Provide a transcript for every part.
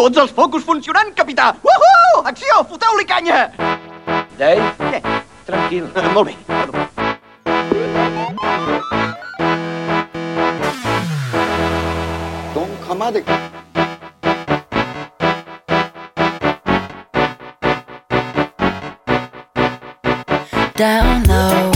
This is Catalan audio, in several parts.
Tots els focus funcionant, capità! Uhu! Acció! Foteu-li canya! Dave, Què? tranquil. Eh, molt bé. Perdó. Don Kamade. down low.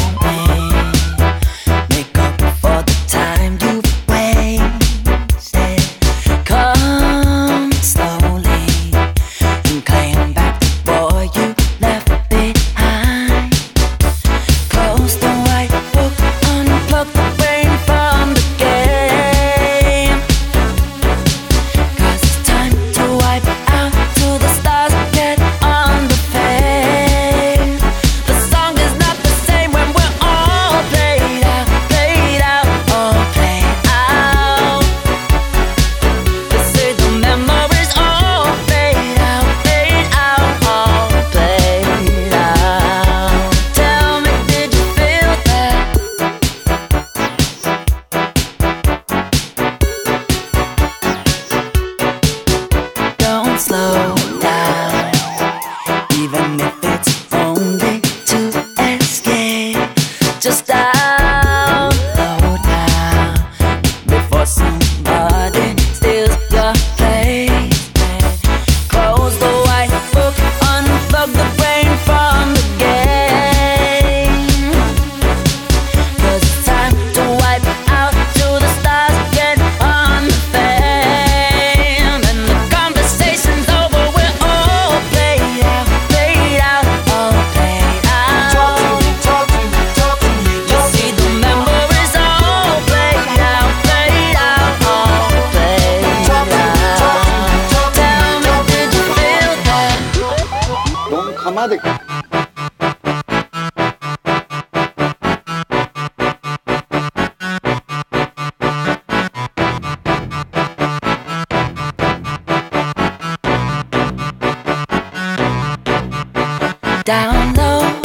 Down low,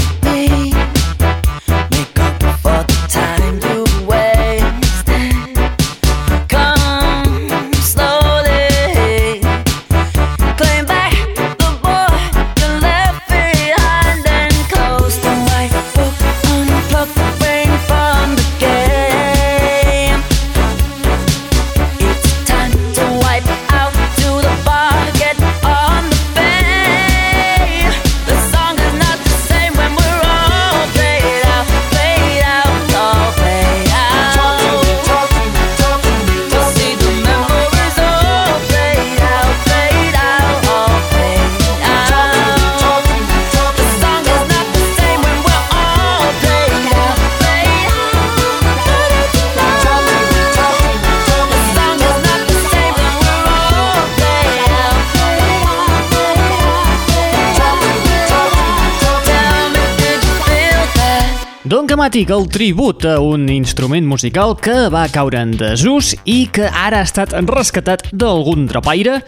Don Camàtic, el tribut a un instrument musical que va caure en desús i que ara ha estat rescatat d'algun drapaire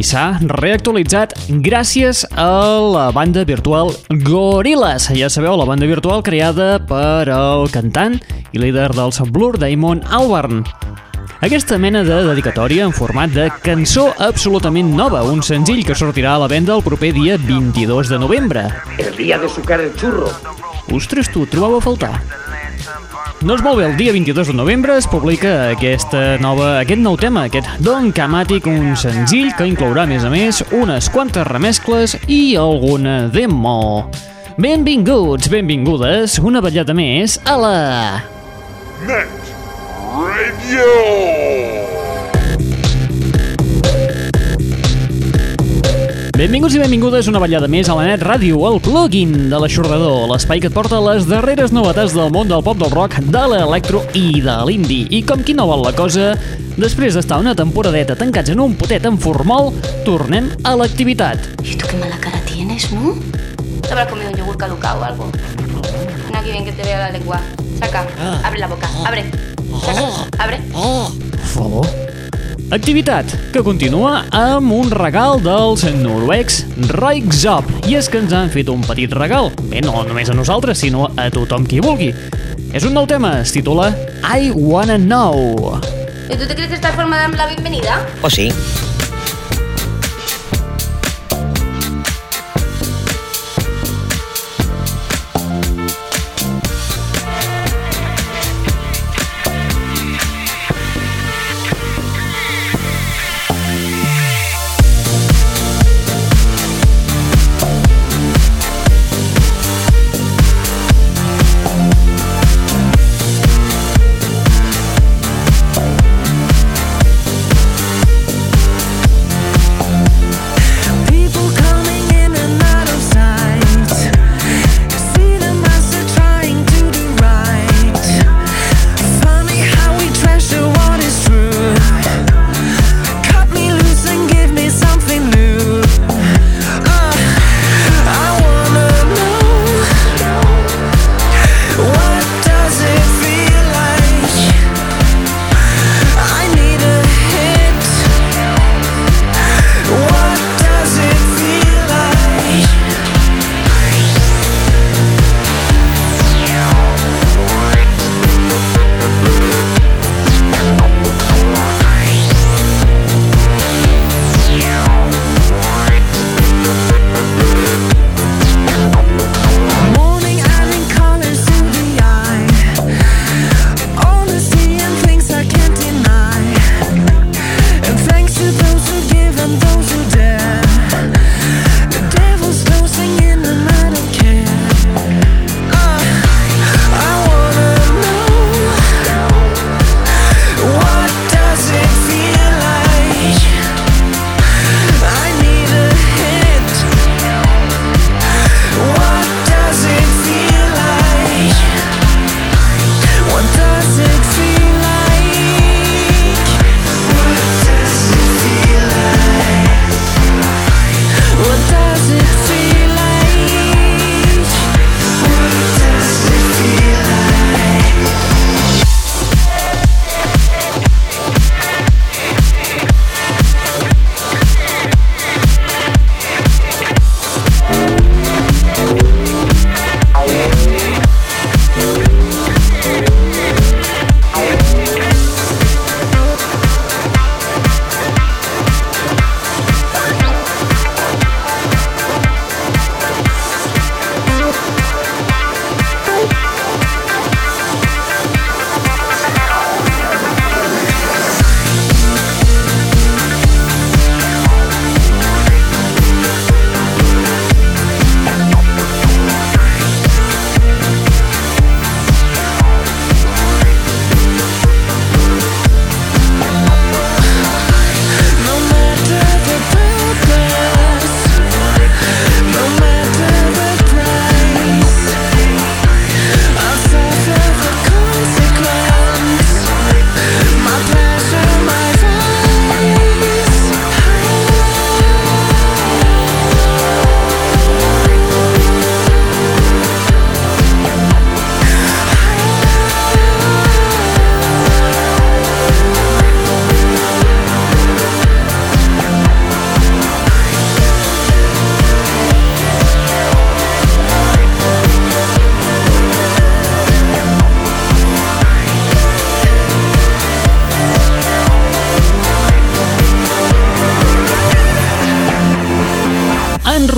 i s'ha reactualitzat gràcies a la banda virtual Gorillaz. Ja sabeu, la banda virtual creada per el cantant i líder dels Blur, Damon Albarn. Aquesta mena de dedicatòria en format de cançó absolutament nova, un senzill que sortirà a la venda el proper dia 22 de novembre. El día de sucar el churro. Ostres, tu, trobava a faltar. Doncs molt bé, el dia 22 de novembre es publica aquesta nova, aquest nou tema, aquest Don Camàtic, un senzill que inclourà, a més a més, unes quantes remescles i alguna demo. Benvinguts, benvingudes, una ballada més a la... Net Radio. Benvinguts i benvingudes una ballada més a la Net Ràdio, el plugin de l'aixordador, l'espai que et porta les darreres novetats del món del pop del rock, de l'electro i de l'indie. I com qui no vol la cosa, després d'estar una temporadeta tancats en un potet en formol, tornem a l'activitat. ¿Y tú qué mala cara tienes, no? ¿Te habrás comido un yogur caducado o algo? Ven aquí bien que te vea la lengua. Saca, abre la boca, abre. Saca, abre. Per favor. Activitat que continua amb un regal dels noruecs Roixop. I és que ens han fet un petit regal. Bé, no només a nosaltres, sinó a tothom qui vulgui. És un nou tema, es titula I Wanna Know. ¿Y tú te crees que esta forma de darme la bienvenida? ¿O sí?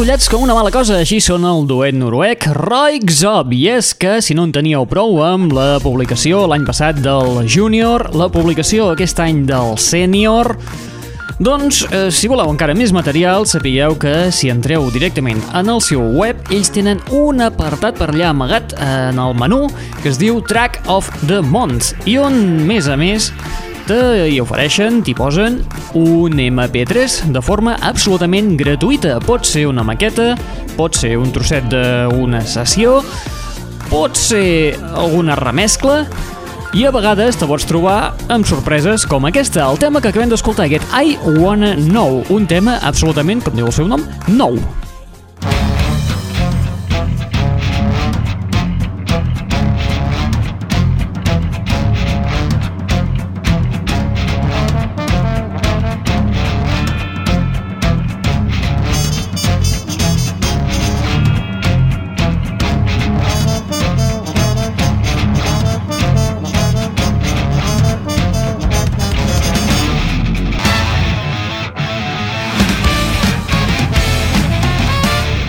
Enrotllats com una mala cosa, així són el duet noruec Roixop. I és que, si no en teníeu prou amb la publicació l'any passat del Júnior, la publicació aquest any del Sènior, doncs, eh, si voleu encara més material, sapigueu que si entreu directament en el seu web, ells tenen un apartat per allà amagat en el menú que es diu Track of the Month i on, més a més, te hi ofereixen, t'hi posen un MP3 de forma absolutament gratuïta. Pot ser una maqueta, pot ser un trosset d'una sessió, pot ser alguna remescla, i a vegades te pots trobar amb sorpreses com aquesta, el tema que acabem d'escoltar, aquest I Wanna Know, un tema absolutament, com diu el seu nom, nou.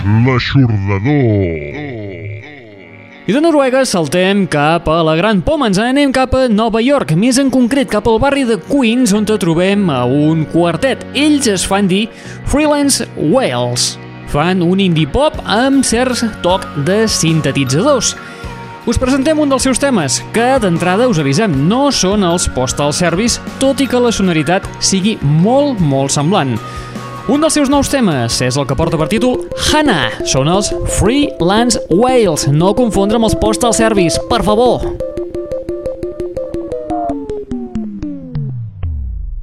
L'aixordador. I de Noruega saltem cap a la Gran Poma, ens anem cap a Nova York, més en concret cap al barri de Queens, on trobem a un quartet. Ells es fan dir Freelance Whales. Fan un indie pop amb certs toc de sintetitzadors. Us presentem un dels seus temes, que d'entrada us avisem, no són els Postal Service, tot i que la sonoritat sigui molt, molt semblant. Un dels seus nous temes és el que porta per títol Hannah. Són els Freelance Whales. No confondre amb els Postal Service, per favor.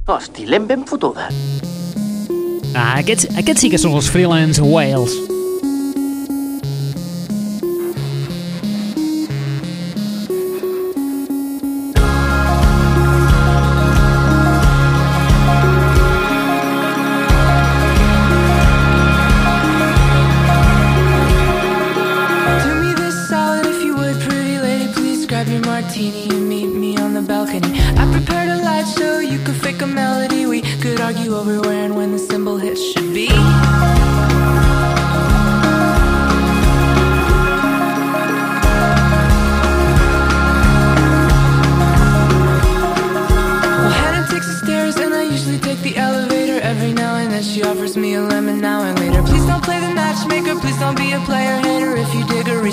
Hosti, l'hem ben fotuda. Ah, aquests, aquests sí que són els Freelance Whales.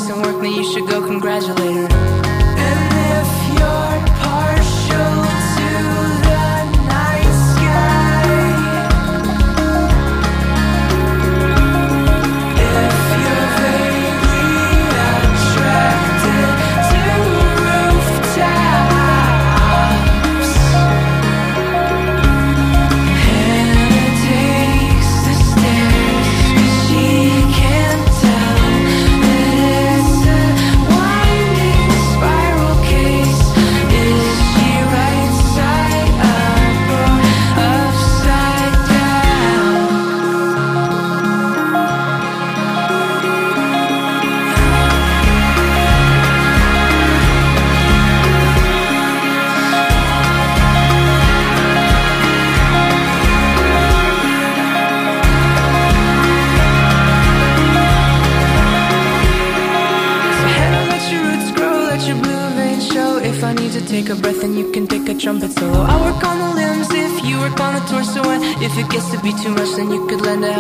Dig work, then you should go congratulate her. Trumpet solo. I work on the limbs if you work on the torso, and if it gets to be too much, then you could lend a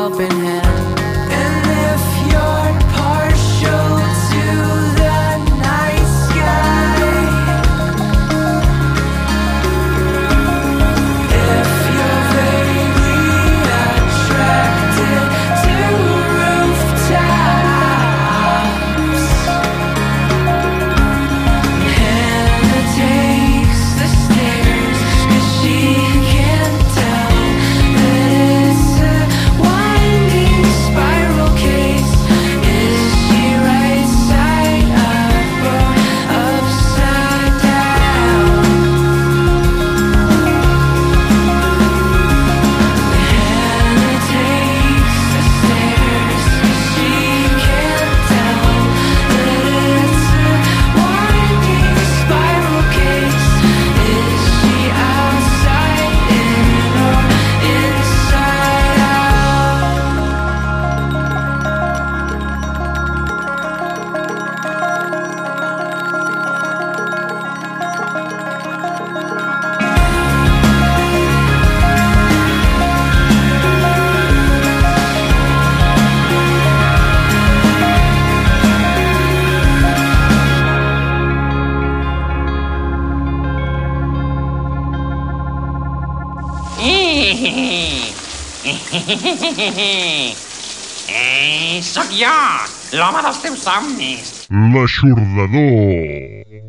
Eh, sóc jo, l'home dels teus somnis. L'aixordador.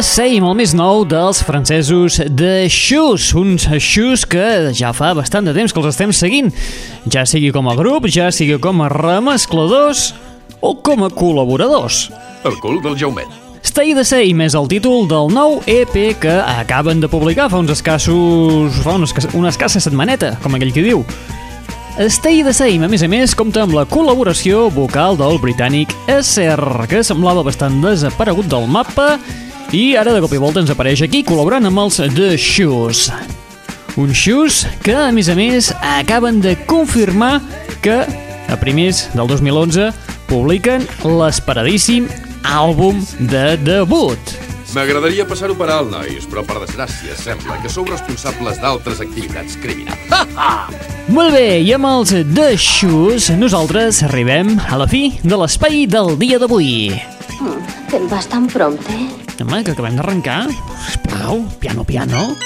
Same, el més nou dels francesos de Shoes, uns Shoes que ja fa bastant de temps que els estem seguint, ja sigui com a grup, ja sigui com a remescladors o com a col·laboradors. El cul del Jaumet. Stay the Same és el títol del nou EP que acaben de publicar fa uns escassos... fa una escassa, una escassa setmaneta, com aquell que diu. Stay the Same, a més a més, compta amb la col·laboració vocal del britànic SR, que semblava bastant desaparegut del mapa i ara de cop i volta ens apareix aquí col·laborant amb els The Shoes. Uns Shoes que, a més a més, acaben de confirmar que a primers del 2011 publiquen l'esperadíssim àlbum de debut. M'agradaria passar-ho per alt, nois, però per desgràcia sembla que sou responsables d'altres activitats criminals. Ha, ha! Molt bé, i amb els The Shoes nosaltres arribem a la fi de l'espai del dia d'avui. Mm, Te'n vas tan prompte? Home, que acabem d'arrencar. Sisplau, piano, piano.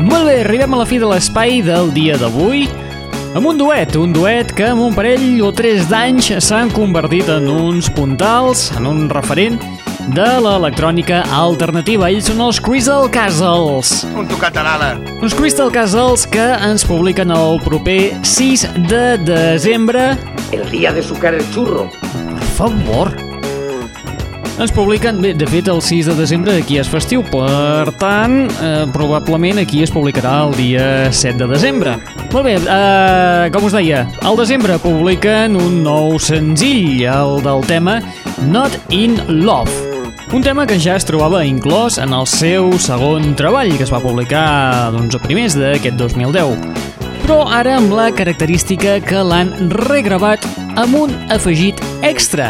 Molt bé, arribem a la fi de l'espai del dia d'avui amb un duet, un duet que amb un parell o tres d'anys s'han convertit en uns puntals, en un referent de l'electrònica alternativa. Ells són els Crystal Castles. Un tocat a l'ala. Uns Crystal Castles que ens publiquen el proper 6 de desembre. El día de sucar el churro. Per favor. Ens publiquen, bé, de fet el 6 de desembre aquí és festiu, per tant, eh, probablement aquí es publicarà el dia 7 de desembre. Molt bé, eh, com us deia, al desembre publiquen un nou senzill, el del tema Not in Love. Un tema que ja es trobava inclòs en el seu segon treball, que es va publicar doncs, a primers d'aquest 2010 però ara amb la característica que l'han regravat amb un afegit extra.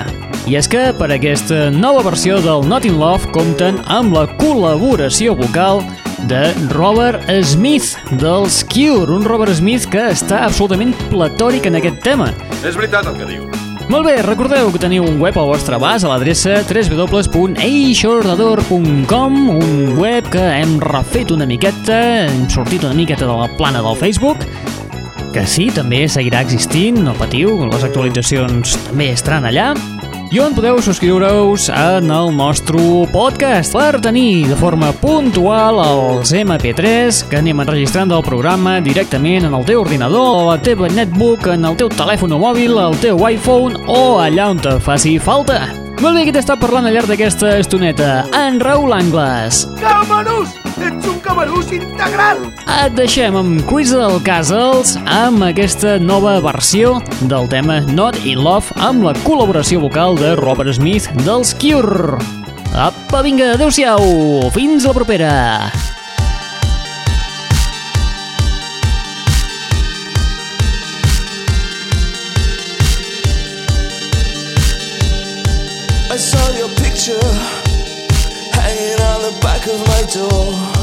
I és que per aquesta nova versió del Not in Love compten amb la col·laboració vocal de Robert Smith dels Cure, un Robert Smith que està absolutament platòric en aquest tema. És veritat el que diu. Molt bé, recordeu que teniu un web al vostre abast a l'adreça www.eixordador.com un web que hem refet una miqueta, hem sortit una miqueta de la plana del Facebook, que sí, també seguirà existint, no patiu, les actualitzacions també estaran allà, i on podeu subscriure-us en el nostre podcast per tenir de forma puntual els MP3 que anem enregistrant del programa directament en el teu ordinador, a la teva netbook, en el teu telèfon mòbil, el teu iPhone o allà on te faci falta. Molt bé, qui t'està parlant al llarg d'aquesta estoneta? En Raül Angles. Camarús! Ets un camarús integral! Et deixem amb Crystal Castles amb aquesta nova versió del tema Not in Love amb la col·laboració vocal de Robert Smith dels Cure. Apa, vinga, adeu-siau! Fins la propera! Door.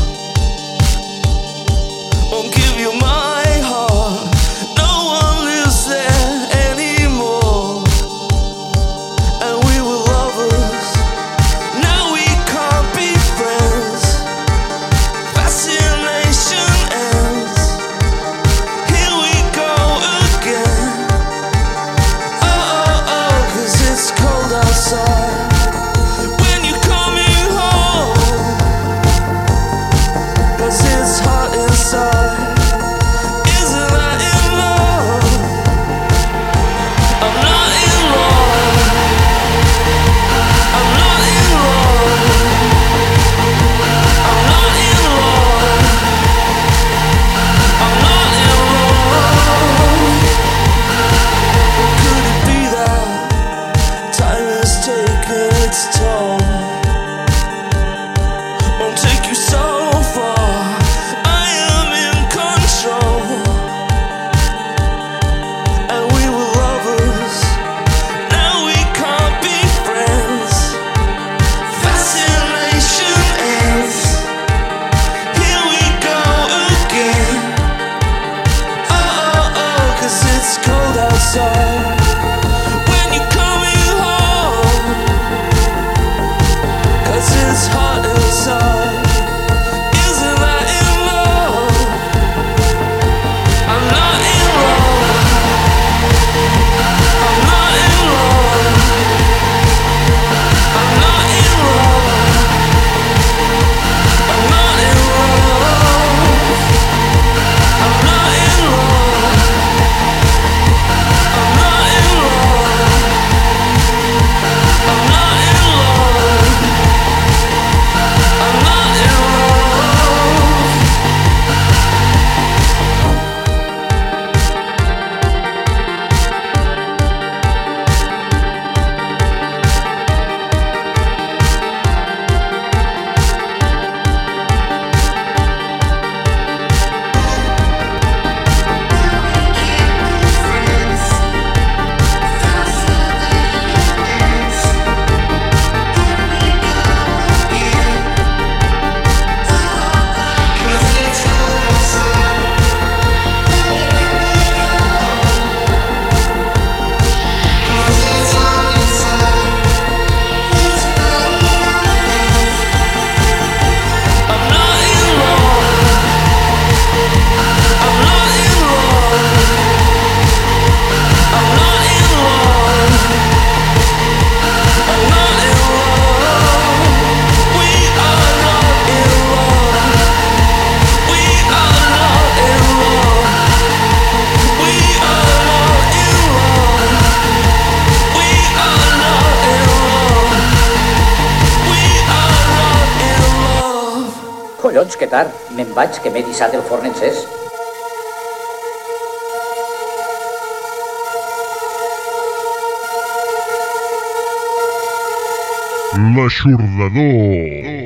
Que tard. Me'n vaig, que m'he dissat el forn encès. L'aixordador.